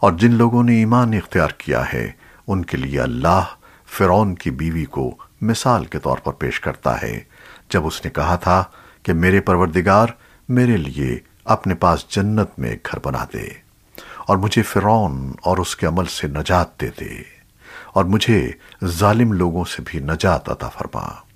اور جن لوگوں نے ایمان اختیار کیا ہے، ان کے لیے اللہ فرعون کی بیوی کو مثال کے طور پر پیش کرتا ہے۔ جب اس نے کہا تھا کہ میرے پروردگار میرے لیے اپنے پاس جنت میں ایک گھر بنا دے اور مجھے فرعون اور اس کے عمل سے نجات دے دے اور مجھے ظالم لوگوں سے بھی نجات عطا فرما۔